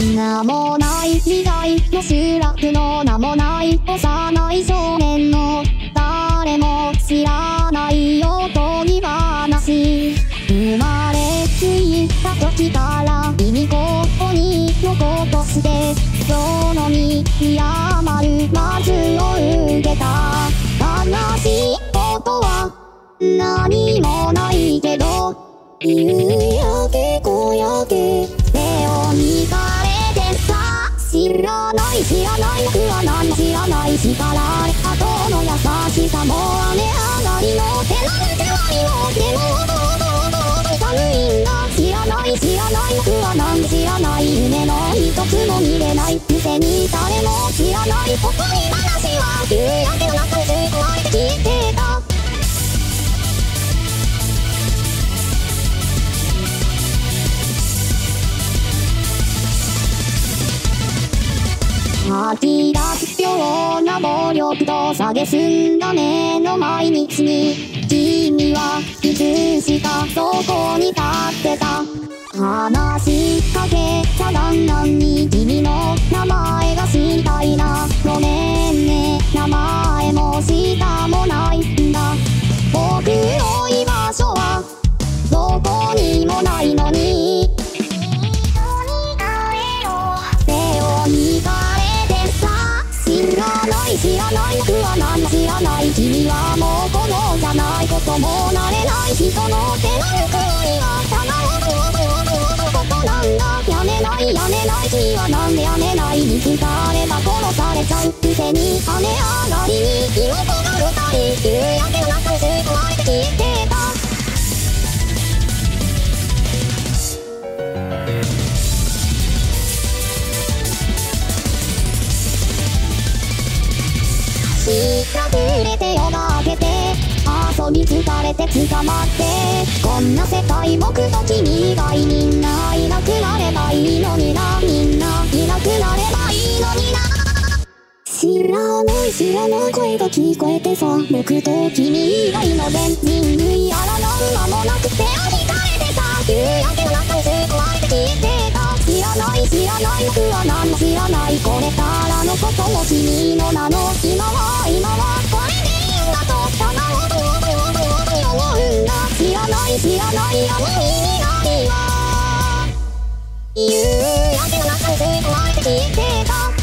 名もない時代の集落の名もない幼い少年の誰も知らないおとぎ話生まれついた時から意味ここに残としてその身に余るまずを受けた悲しいことは何もないけど。夕焼知らない知らない僕は何も知らない叱られた後の優しさも雨上がりの手なる手紙もでも寒いんだ知らない知らない僕は何も知らない夢の一つも見れない店に誰も知らないここに話吐き出すような暴力と蔑んだ目の毎日に君はいつしかそこに立ってた。話しかけちゃだんだんに君のない僕は何も知らない。君はもうこのじゃないこともなれない人の手なる国はただほどほどほどほどことなんだやめないやめない君はなんでやめない見つかれば殺されちゃう店に跳ね上がりに火の粉が二人夕焼けの中れて捕まってこんな世界僕と君以外みんないなくなればいいのになみんないなくなればいいのにな知らない知らない声が聞こえてさ僕と君以外の全人類やらなん間もなく手を引かれてさ夕焼けの中に吸い込まれて消えてた知らない知らない僕は何も知らないこれからのことも君の名の今は今は潮うに緑を夕焼けの中に吸い込まれて消えてた